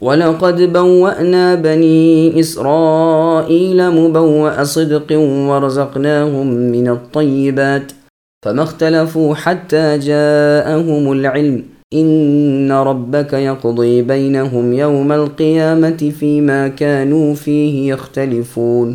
ولقد بوأنا بني إسرائيل مبوأ صدق ورزقناهم من الطيبات فما اختلفوا حتى جاءهم العلم إن ربك يقضي بينهم يوم القيامة فيما كانوا فيه يختلفون۔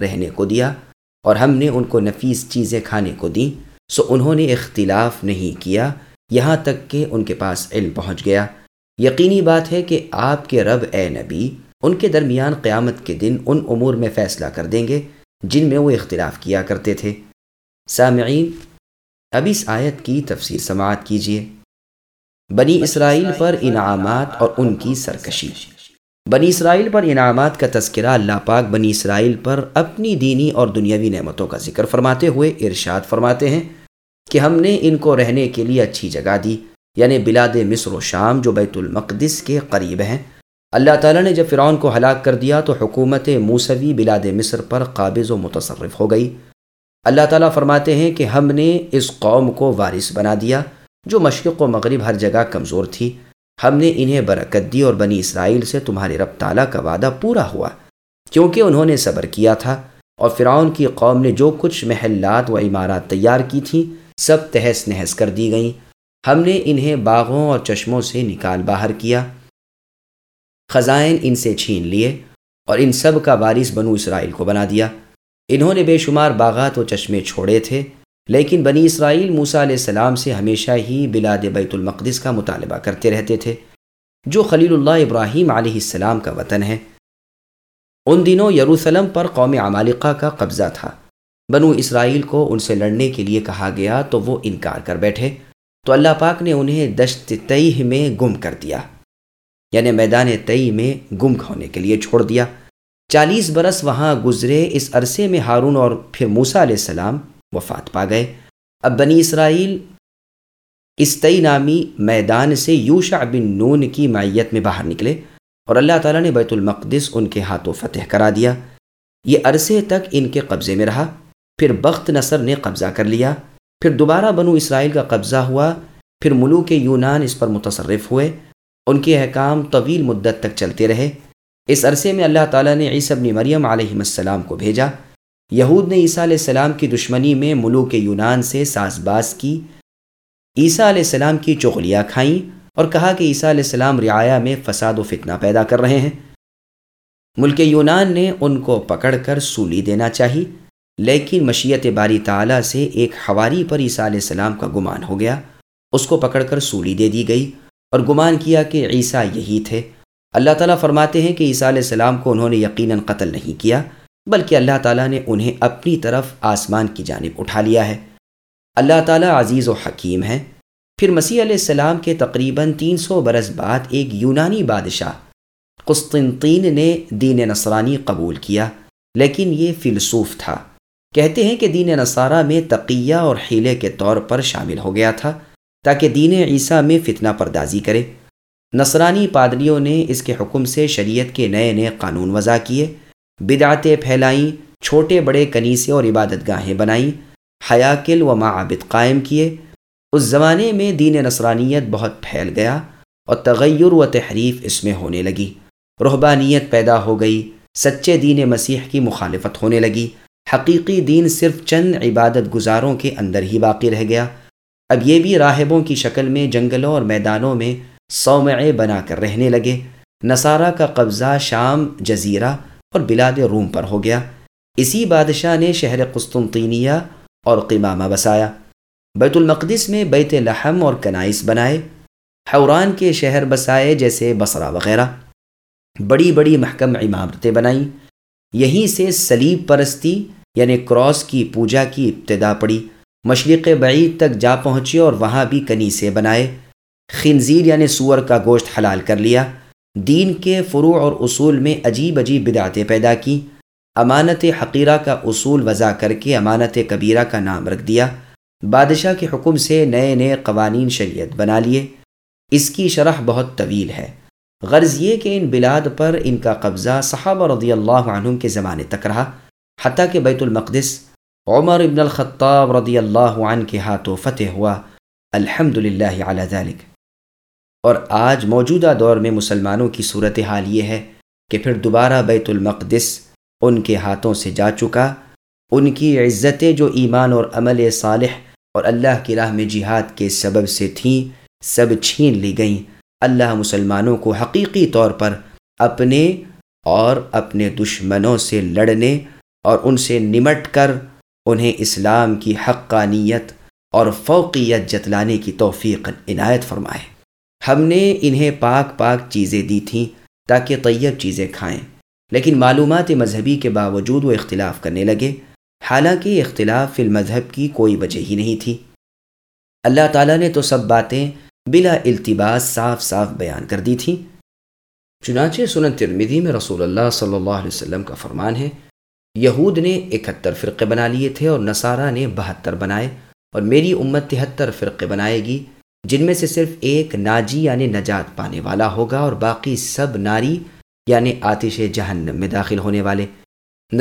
رہنے کو دیا اور ہم نے ان کو نفیس چیزیں کھانے کو دی سو انہوں نے اختلاف نہیں کیا۔ یہاں تک کہ ان کے پاس علم پہنچ گیا۔ یقینی بات ہے کہ آپ کے رب اے نبی، ان کے درمیان قیامت کے دن ان امور میں فیصلہ کر دیں گے جن میں وہ اختلاف کیا کرتے تھے۔ سامعین، اب اس آیت کی تفسیر سماعت کیجیے بنی اسرائیل پر انعامات اور ان کی سرکشی۔ بنی اسرائیل پر انعامات کا تذکرہ اللہ پاک بنی اسرائیل پر اپنی دینی اور دنیاوی نعمتوں کا ذکر فرماتے ہوئے ارشاد فرماتے ہیں۔ کہ ہم نے ان کو رہنے کے لیے اچھی جگہ دی یعنی بلاد مصر و شام جو بیت المقدس کے قریب ہیں۔ اللہ تعالیٰ نے جب فرعون کو ہلاک کر دیا تو حکومت موسوی بلاد مصر پر قابض و متصرف ہو گئی۔ اللہ تعالیٰ فرماتے ہیں کہ ہم نے اس قوم کو وارث بنا دیا، جو مشرق و مغرب ہر جگہ کمزور تھی۔ ہم نے انہیں برکت دی اور بنی اسرائیل سے تمہارے رب تعالیٰ کا وعدہ پورا ہوا، کیونکہ انہوں نے صبر کیا تھا۔ اور فرعون کی قوم نے جو کچھ محلات و عمارات تیار کی تھیں سب تہس نہس کر دی گئیں۔ ہم نے انہیں باغوں اور چشموں سے نکال باہر کیا۔ خزائن ان سے چھین لیے اور ان سب کا وارث بنو اسرائیل کو بنا دیا۔ انہوں نے بے شمار باغات و چشمے چھوڑے تھے، لیکن بنی اسرائیل موسا علیہ السلام سے ہمیشہ ہی بلاد بیت المقدس کا مطالبہ کرتے رہتے تھے، جو خلیل اللہ ابراہیم علیہ السلام کا وطن ہے۔ ان دنوں یروسلم پر قوم عمالقہ کا قبضہ تھا۔ بنو اسرائیل کو ان سے لڑنے کے لیے کہا گیا تو وہ انکار کر بیٹھے۔ تو اللہ پاک نے انہیں دشت تئی میں گم کر دیا۔ یعنی میدان تئی میں گم ہونے کے لیے چھوڑ دیا۔ چالیس برس وہاں گزرے۔ اس عرصے میں ہارون اور پھر موسا علیہ السلام وفات پا گئے۔ اب بنی اسرائیل اس تئی نامی میدان سے یوشا بن نون کی معیت میں باہر نکلے اور اللہ تعالیٰ نے بیت المقدس ان کے ہاتھوں فتح کرا دیا۔ یہ عرصے تک ان کے قبضے میں رہا۔ پھر بخت نصر نے قبضہ کر لیا۔ پھر دوبارہ بنو اسرائیل کا قبضہ ہوا۔ پھر ملوک یونان اس پر متصرف ہوئے۔ ان کے احکام طویل مدت تک چلتے رہے۔ اس عرصے میں اللہ تعالیٰ نے عیسی ابن مریم علیہ السلام کو بھیجا۔ یہود نے عیسیٰ علیہ السلام کی دشمنی میں ملوک یونان سے ساز باز کی۔ عیسیٰ علیہ السلام کی چغلیاں کھائیں اور کہا کہ عیسیٰ علیہ السلام رعایا میں فساد و فتنہ پیدا کر رہے ہیں۔ ملک یونان نے ان کو پکڑ کر سولی دینا چاہی۔ لیکن مشیت باری تعالیٰ سے ایک حواری پر عیسیٰ علیہ السلام کا گمان ہو گیا۔ اس کو پکڑ کر سولی دے دی گئی اور گمان کیا کہ عیسیٰ یہی تھے۔ اللہ تعالیٰ فرماتے ہیں کہ عیسیٰ علیہ السلام کو انہوں نے یقیناً قتل نہیں کیا، بلکہ اللہ تعالیٰ نے انہیں اپنی طرف آسمان کی جانب اٹھا لیا ہے۔ اللہ تعالیٰ عزیز و حکیم ہے پھر مسیح علیہ السلام کے تقریباً تین سو برس بعد ایک یونانی بادشاہ قسطنطین نے دین نصرانی قبول کیا، لیکن یہ فلسوف تھا۔ کہتے ہیں کہ دین نصارہ میں تقیہ اور حیلے کے طور پر شامل ہو گیا تھا تاکہ دین عیسیٰ میں فتنہ پردازی کرے۔ نصرانی پادریوں نے اس کے حکم سے شریعت کے نئے نئے قانون وضع کیے۔ بدعتیں پھیلائیں، چھوٹے بڑے کنیسے اور عبادت گاہیں بنائیں، حیاکل و معابد قائم کیے۔ اس زمانے میں دین نصرانیت بہت پھیل گیا اور تغیر و تحریف اس میں ہونے لگی۔ رہبانیت پیدا ہو گئی، سچے دین مسیح کی مخالفت ہونے لگی۔ حقیقی دین صرف چند عبادت گزاروں کے اندر ہی باقی رہ گیا۔ اب یہ بھی راہبوں کی شکل میں جنگلوں اور میدانوں میں سومعے بنا کر رہنے لگے۔ نصارہ کا قبضہ شام، جزیرہ اور بلاد روم پر ہو گیا۔ اسی بادشاہ نے شہر قسطنطینیہ اور قمامہ بسایا۔ بیت المقدس میں بیت لحم اور کنائس بنائے۔ حوران کے شہر بسائے جیسے بصرہ وغیرہ۔ بڑی بڑی محکم عمارتیں بنائیں۔ یہیں سے سلیب پرستی یعنی کراس کی پوجا کی ابتدا پڑی۔ مشرق بعید تک جا پہنچے اور وہاں بھی کنیسے بنائے۔ خنزیر یعنی سور کا گوشت حلال کر لیا۔ دین کے فروع اور اصول میں عجیب عجیب بدعتیں پیدا کی امانت حقیرہ کا اصول وضع کر کے امانت کبیرہ کا نام رکھ دیا۔ بادشاہ کے حکم سے نئے نئے قوانین شریعت بنا لیے۔ اس کی شرح بہت طویل ہے۔ غرض یہ کہ ان بلاد پر ان کا قبضہ صحابہ رضی اللہ عنہ کے زمانے تک رہا۔ حتیٰ کہ بیت المقدس عمر ابن الخطاب رضی اللہ عنہ کے ہاتھوں فتح ہوا۔ الحمد للہ ذلك اور آج موجودہ دور میں مسلمانوں کی صورت حال یہ ہے کہ پھر دوبارہ بیت المقدس ان کے ہاتھوں سے جا چکا۔ ان کی عزتیں جو ایمان اور عمل صالح اور اللہ کی راہ میں جہاد کے سبب سے تھیں، سب چھین لی گئیں۔ اللہ مسلمانوں کو حقیقی طور پر اپنے اور اپنے دشمنوں سے لڑنے اور ان سے نمٹ کر انہیں اسلام کی حقانیت اور فوقیت جتلانے کی توفیق عنایت فرمائے۔ ہم نے انہیں پاک پاک چیزیں دی تھیں تاکہ طیب چیزیں کھائیں، لیکن معلومات مذہبی کے باوجود وہ اختلاف کرنے لگے۔ حالانکہ اختلاف فی المذہب کی کوئی وجہ ہی نہیں تھی۔ اللہ تعالیٰ نے تو سب باتیں بلا التباس صاف صاف بیان کر دی تھیں۔ چنانچہ سنن ترمیدی میں رسول اللہ صلی اللہ علیہ وسلم کا فرمان ہے۔ یہود نے اکہتر فرقے بنا لیے تھے اور نصارہ نے بہتر بنائے اور میری امت تہتر فرقے بنائے گی، جن میں سے صرف ایک ناجی یعنی نجات پانے والا ہوگا اور باقی سب ناری یعنی آتش جہنم میں داخل ہونے والے۔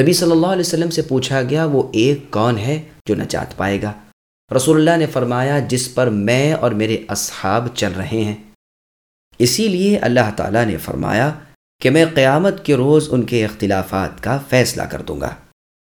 نبی صلی اللہ علیہ وسلم سے پوچھا گیا، وہ ایک کون ہے جو نجات پائے گا؟ رسول اللہ نے فرمایا، جس پر میں اور میرے اصحاب چل رہے ہیں۔ اسی لیے اللہ تعالیٰ نے فرمایا کہ میں قیامت کے روز ان کے اختلافات کا فیصلہ کر دوں گا۔